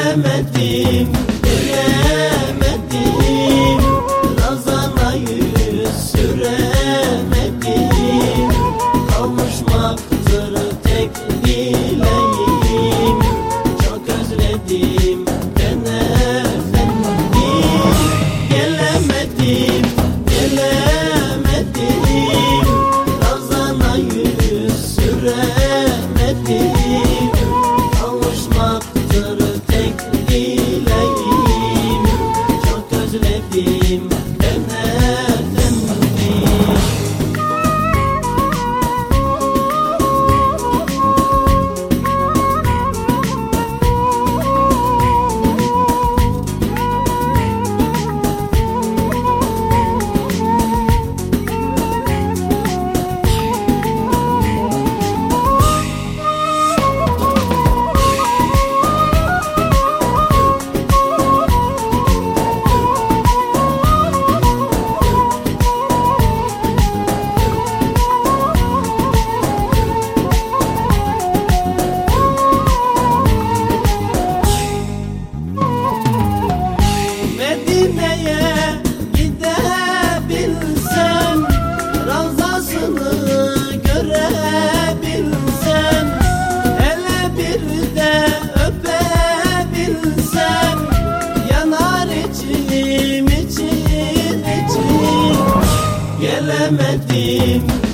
Gelemedim, Bilemedim